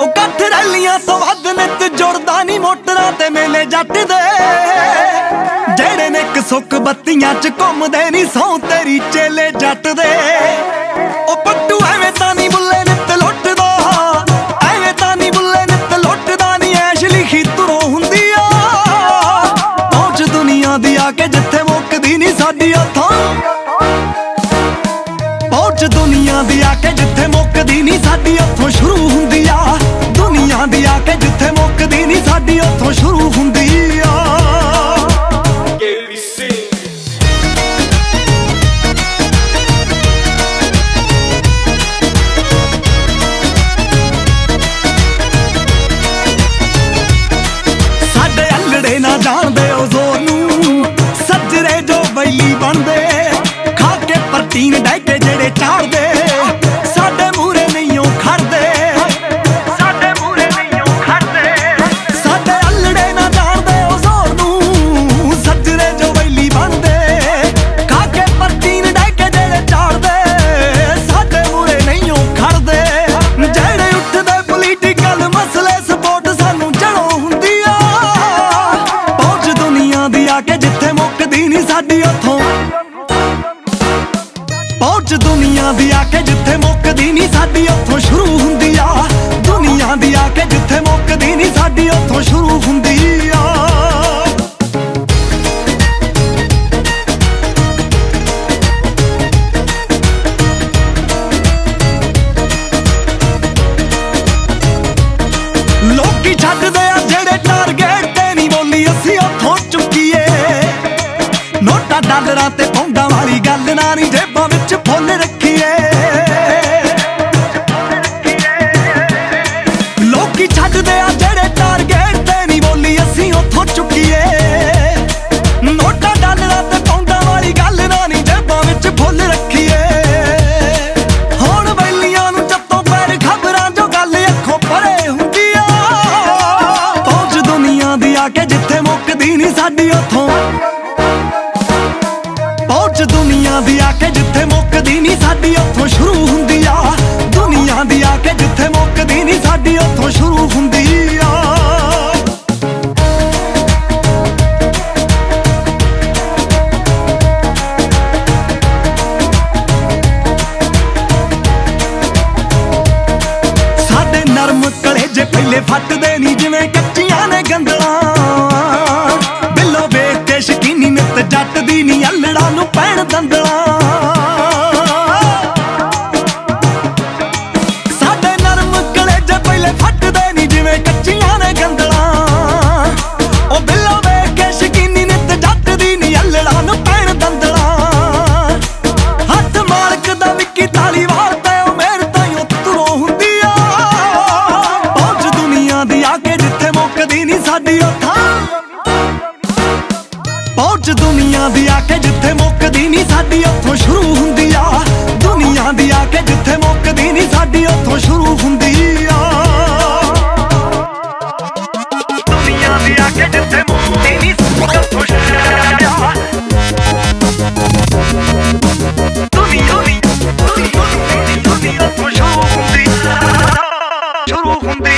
ਉਹ ਗੱਠ ਰੈਲੀਆਂ ਤੋਂ ਵੱਧ ਨਿਤ ਜੁੜਦਾ ਨਹੀਂ ਮੋਟਰਾਂ ਤੇ ਮੇਲੇ ਜੱਟ ਦੇ। ਜਿਹੜੇ ਨੇ ਇੱਕ ਬੱਤੀਆਂ 'ਚ ਘੁੰਮਦੇ ਨਹੀਂ ਸੌ ਤੇਰੀ ਚੇਲੇ ਜੱਟ ਦੇ। ਉਹ ਪੱਟੂ ਐਵੇਂ ਤਾਂ ਨਹੀਂ ਬੁੱਲੇ ਨਿੱਤ ਲੁੱਟਦਾ। ਐਵੇਂ ਤਾਂ ਨਹੀਂ ਬੁੱਲੇ ਨਿੱਤ ਲੁੱਟਦਾ ਨਹੀਂ ਐਸ਼ ਲਿਖੀ ਤੁਰੋਂ ਹੁੰਦੀ ਆ ਪਹੁੰਚ ਦੁਨੀਆ ਦੀ ਆ ਕੇ ਜਿੱਥੇ ਮੁੱਕਦੀ ਨਹੀਂ ਸਾਡੀ ਥਾਂ। ਪਹੁੰਚ ਦੁਨੀਆ ਦੀ ਆ ਕੇ ਜਿੱਥੇ ਮੁੱਕਦੀ ਨਹੀਂ ਸਾਡੀ, ਉੱਥੋਂ ਸ਼ੁਰੂ ਹੁੰਦੀ ਆ। ਦੁਨੀਆ ਦੀ ਆ ਕੇ ਜਿੱਥੇ ਮੁੱਕਦੀ ਨਹੀਂ ਸਾਡੀ, ਉੱਥੋਂ ਸ਼ੁਰੂ ਹੁੰਦੀ ਮੁੱਕਦੀ ਨਹੀਂ ਪਹੁੰਚ ਦੁਨੀਆ ਦੀ ਆ ਕੇ ਜਿੱਥੇ ਮੁੱਕਦੀ ਨਹੀਂ ਸਾਡੀ, ਉੱਥੋਂ ਸ਼ੁਰੂ ਹੁੰਦੀ ਆ। ਦੁਨੀਆ ਦੀ ਆ ਕੇ ਜਿੱਥੇ ਮੁੱਕਦੀ ਨਹੀਂ ਸਾਡੀ, ਉੱਥੋਂ ਸ਼ੁਰੂ ਹੁੰਦੀ ਆ। ਲੋਕੀ ਛੱਡਦੇ ਆ ਜਿਹੜੇ ਟਾਰਗੇਟ ਤੇ ਨਹੀਂ ਬੋਲੀ, ਅਸੀਂ ਉੱਥੋਂ ਨੋਟਾ ਡਾਲਰਾਂ ਤੇ ਪੌਂਡਾਂ ਵਾਲੀ ਗੱਲ ਨਾ ਨਹੀਂ ਜੇਬਾਂ ਵਿੱਚ ਫੁੱਲ ਰੱਖੀਏ। ਲੋਕੀ ਛੱਡਦੇ ਆ ਜਿਹੜੇ ਟਾਰਗੇਟ ਤੇ ਨਹੀਂ ਬੋਲੀ ਅਸੀਂ ਉੱਥੋਂ ਚੁੱਕੀਏ। ਨੋਟਾ ਡਾਲਰਾਂ ਤੇ ਪੌਂਡਾਂ ਵਾਲੀ ਗੱਲ ਨਾ ਨਹੀਂ ਜੇਬਾਂ ਵਿੱਚ ਫੁੱਲ ਰੱਖੀਏ। ਹੁਣ ਬੈਲੀਆਂ ਨੂੰ ਚੱਤੋਂ ਪੈਰ ਖਬਰਾਂ ਜੋ ਗੱਲ ਅੱਖੋਂ ਪਰੇ ਹੁੰਦੀ ਆ ਪਹੁੰਚ ਦੁਨੀਆ ਦੀ ਆ ਕੇ ਜਿੱਥੇ ਮੁੱਕਦੀ ਨਹੀਂ ਸਾਡੀ ਉੱਥੋਂ। ਦੀ ਆ ਕੇ ਜਿੱਥੇ ਮੁੱਕਦੀ ਨਹੀਂ ਸਾਡੀ, ਉੱਥੋਂ ਸ਼ੁਰੂ ਹੁੰਦੀ ਆ। ਦੁਨੀਆ ਦੀ ਆ ਕੇ ਜਿੱਥੇ ਮੁੱਕਦੀ ਨਹੀਂ ਸਾਡੀ, ਉੱਥੋਂ ਸ਼ੁਰੂ ਹੁੰਦੀ ਆ। ਸਾਡੇ ਨਰਮ ਕਲੇਜੇ ਪਹਿਲੇ ਫੱਟਦੇ ਨਹੀਂ ਜਿਵੇਂ ਪਹੁੰਚ ਦੁਨੀਆ ਦੀ ਆ ਕੇ ਜਿੱਥੇ ਮੁੱਕਦੀ ਨਹੀਂ ਸਾਡੀ ਉੱਥੋਂ ਸ਼ੁਰੂ ਹੁੰਦੀ ਆ ਦੁਨੀਆ ਦੀ ਆ ਕੇ ਜਿੱਥੇ ਮੁੱਕਦੀ ਨਹੀਂ ਸਾਡੀ ਉੱਥੋਂ ਸ਼ੁਰੂ ਹੁੰਦੀ ਆ ਦੁਨੀਆ ਦੀ ਆ ਕੇ ਜਿੱਥੇ ਮੁੱਕਦੀ ਨਹੀਂ ਉੱਥੋਂ ਸ਼ੁਰੂ ਹੁੰਦੀ ਆ ਦੁਨੀਆ ਦੀ ਦੁਨੀਆ ਤੋਂ ਸ਼ੁਰੂ ਹੁੰਦੀ